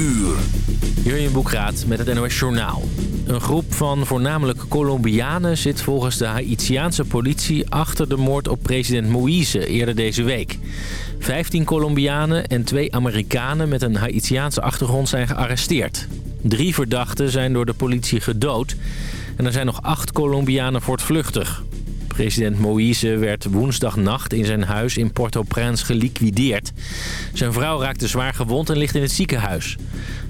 uur. Jurjen Boekraat met het NOS Journaal. Een groep van voornamelijk Colombianen zit volgens de Haitiaanse politie... achter de moord op president Moïse eerder deze week. Vijftien Colombianen en twee Amerikanen met een Haitiaanse achtergrond zijn gearresteerd. Drie verdachten zijn door de politie gedood... en er zijn nog acht Colombianen voortvluchtig. President Moïse werd woensdagnacht in zijn huis in Port-au-Prince geliquideerd. Zijn vrouw raakte zwaar gewond en ligt in het ziekenhuis.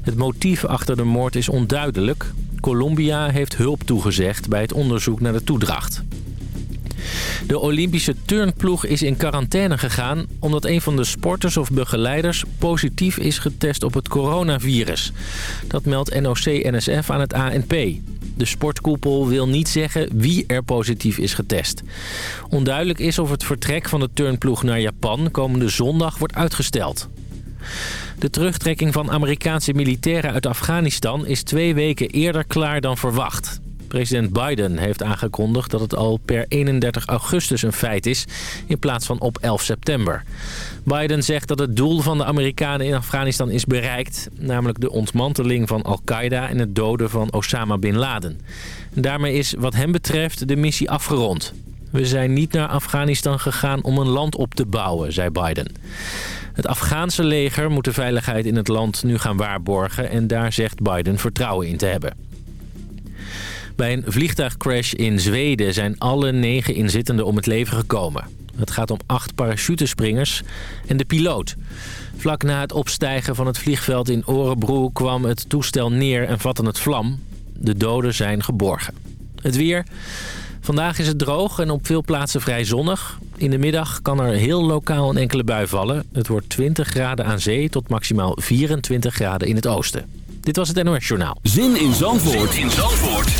Het motief achter de moord is onduidelijk. Colombia heeft hulp toegezegd bij het onderzoek naar de toedracht. De Olympische turnploeg is in quarantaine gegaan... omdat een van de sporters of begeleiders positief is getest op het coronavirus. Dat meldt NOC-NSF aan het ANP. De sportkoepel wil niet zeggen wie er positief is getest. Onduidelijk is of het vertrek van de turnploeg naar Japan komende zondag wordt uitgesteld. De terugtrekking van Amerikaanse militairen uit Afghanistan is twee weken eerder klaar dan verwacht. President Biden heeft aangekondigd dat het al per 31 augustus een feit is... in plaats van op 11 september. Biden zegt dat het doel van de Amerikanen in Afghanistan is bereikt... namelijk de ontmanteling van Al-Qaeda en het doden van Osama Bin Laden. En daarmee is wat hem betreft de missie afgerond. We zijn niet naar Afghanistan gegaan om een land op te bouwen, zei Biden. Het Afghaanse leger moet de veiligheid in het land nu gaan waarborgen... en daar zegt Biden vertrouwen in te hebben. Bij een vliegtuigcrash in Zweden zijn alle negen inzittenden om het leven gekomen. Het gaat om acht parachutespringers en de piloot. Vlak na het opstijgen van het vliegveld in Orebro kwam het toestel neer en vatte het vlam. De doden zijn geborgen. Het weer... Vandaag is het droog en op veel plaatsen vrij zonnig. In de middag kan er heel lokaal een enkele bui vallen. Het wordt 20 graden aan zee tot maximaal 24 graden in het oosten. Dit was het NOS Journaal. Zin in Zandvoort, zin in Zandvoort.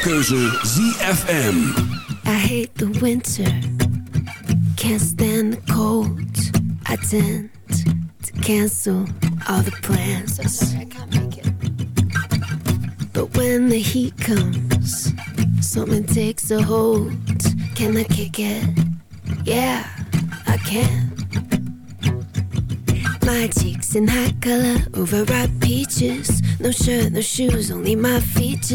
Keuze ZFM.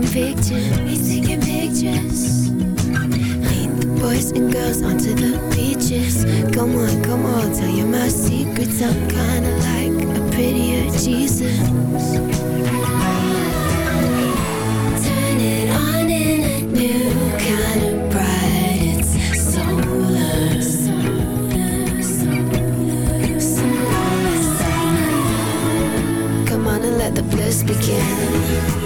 taking pictures. He's taking pictures. Lead the boys and girls onto the beaches. Come on, come on, tell you my secrets. I'm kinda like a prettier Jesus. Turn it on in a new kind of bright. It's solar. Come on and let the bliss begin.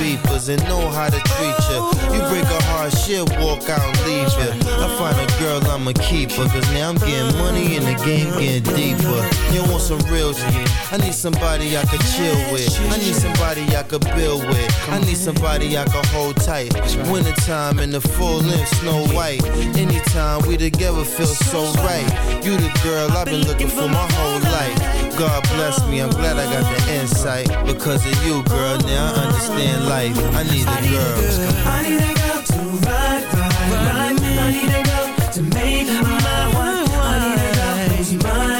beepers, and know how to treat you. You break a heart, she'll walk out and leave you. I find a girl, I'ma keep her, cause now I'm getting money and the game getting deeper. You want some real shit? I need somebody I could chill with. I need somebody I could build with. I need somebody I could hold tight. Wintertime in the full length, snow white. Anytime we together feel so right. You the girl I've been looking for my whole life. God bless me, I'm glad I got the insight. Because of you, girl, now I understand life. I need a girl. I need a girl to ride, ride, ride. I need a girl to make my wife. I need a girl who's mine.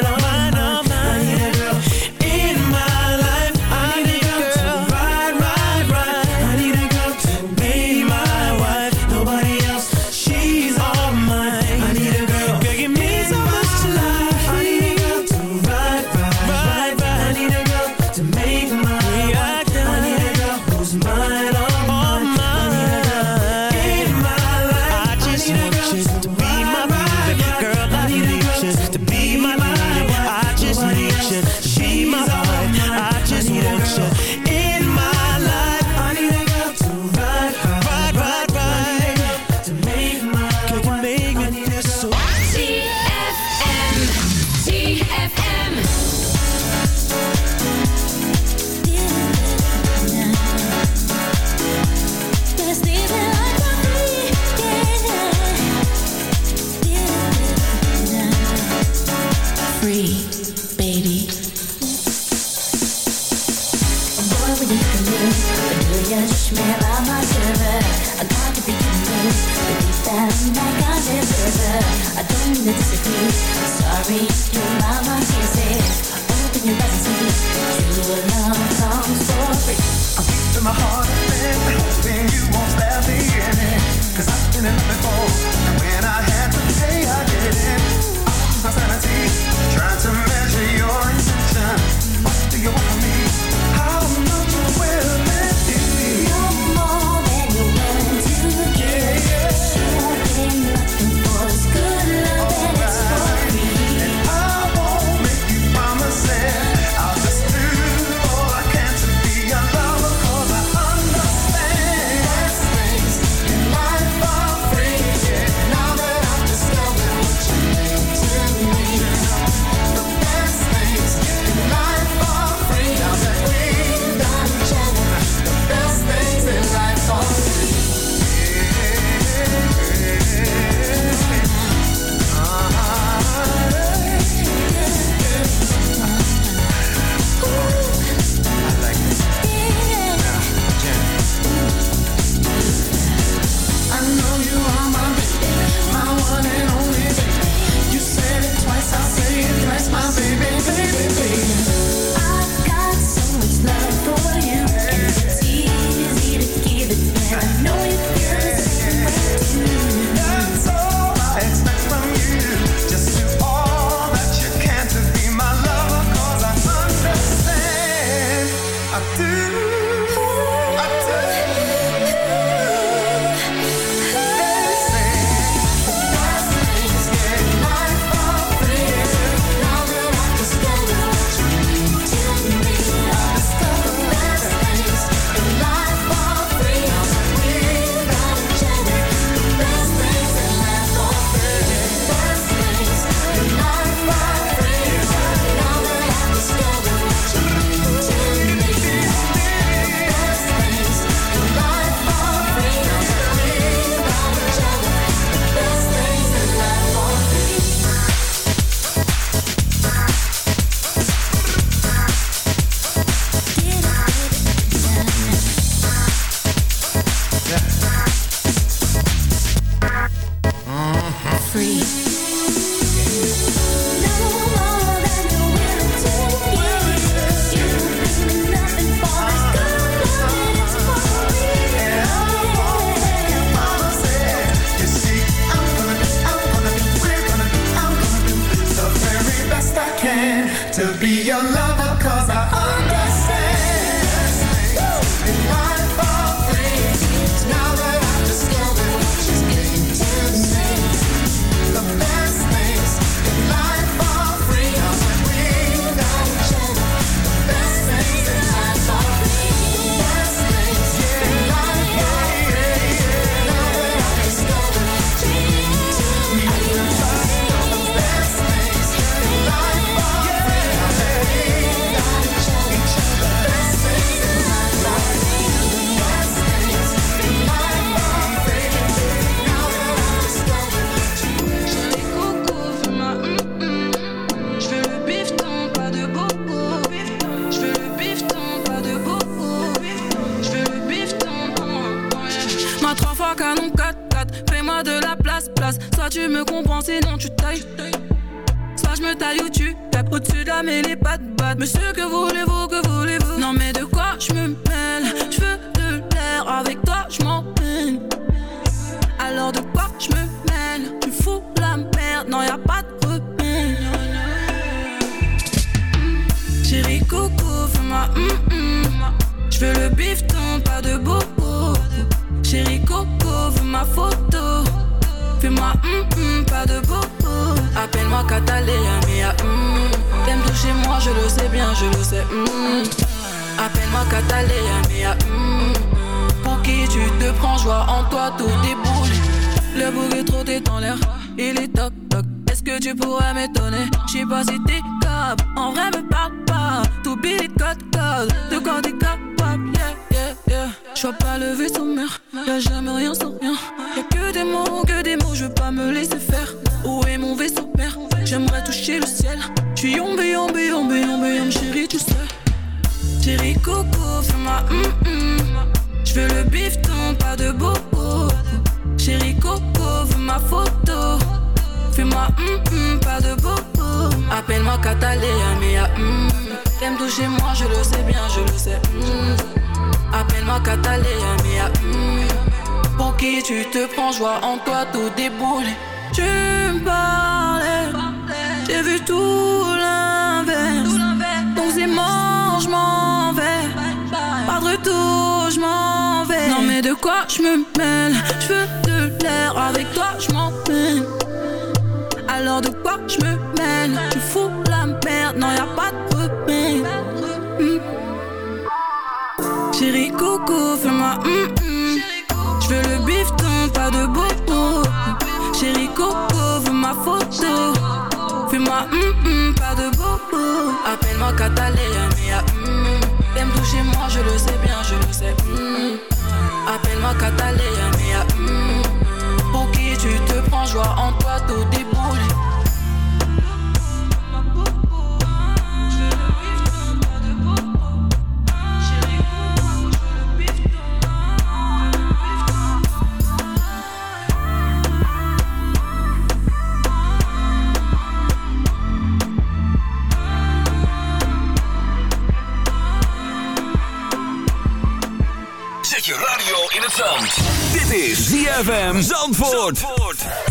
Coco, fais-moi hum hum Je veux le bifton, pas de bobo Chérie Coco, veux ma photo. Fais-moi hum hum, pas de bobo Appelle-moi Catalina, mia hum T'aimes toucher moi, je le sais bien, je le sais hum Appelle-moi Catalina, mia hum pour qui tu te prends, joie en toi, tout déboule. Le bouc est trop dans l'air, il est toc toc. Est-ce que tu pourrais m'étonner? J'sais pas si t'es en vrai me parle pas. Tout billet code code, de quoi t'es capable, yeah, yeah, yeah. J'vois pas le vaisseau mère, y'a jamais rien sans rien. Y'a que des mots, que des mots, je veux pas me laisser faire. Où est mon vaisseau père? J'aimerais toucher le ciel. J'suis yombe, yombe, yombe, yombe, yombe, chérie, tu sais. Chérie Coco, fais-moi hum hum. Je veux le bifton, pas de bobo. Chérie Coco, veux ma photo. Fais-moi hum hum, pas de bobo. Appelle-moi Catalina, mia hum. T'aimes toucher moi, je le sais bien, je le sais. hum. Appelle-moi Catalina, mia hum. Pour qui tu te prends, joie en toi, tout déboule. Tu me parlais, j'ai vu tout l'inverse. Donc c'est mort, je m'en vais. Pas de retour, je m'en vais. Non mais de quoi je me mêle? Je veux de l'air avec toi, je m'en. Alors de quoi je me mêle Tu fous la merde, non y'a pas de remède. Hmm. Chérie Coco, fais-moi hum hum. Je veux le bifton, pas de bobo. Chérie Coco, veux ma photo. Fais-moi hum hum, pas de bobo. Appelle-moi Catalina, mia hum. T'aimes toucher moi, je le sais bien, je le sais. hum. Appelle-moi Catalina, ZFM Zandvoort.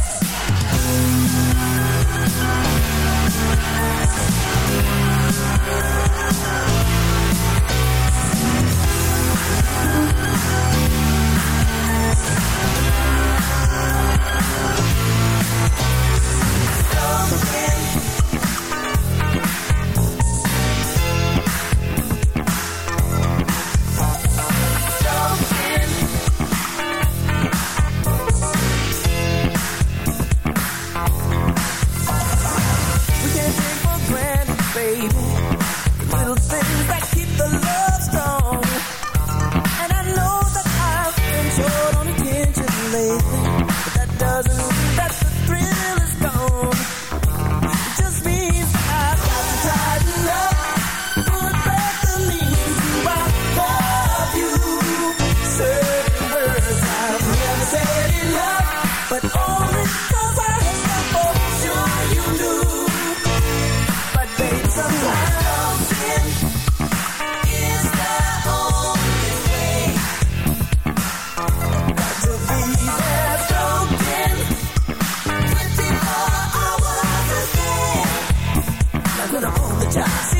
Broken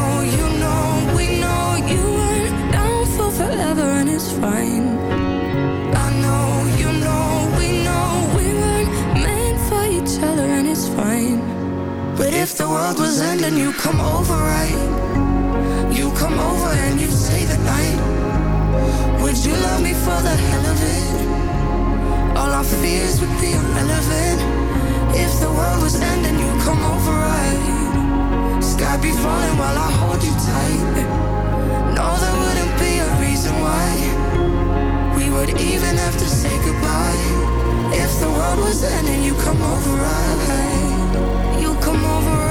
while I hold you tight. No, there wouldn't be a reason why would even have to say goodbye. If the world was ending, you come over, right? You come over, right?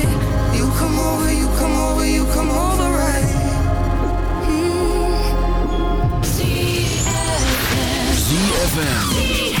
ZFM.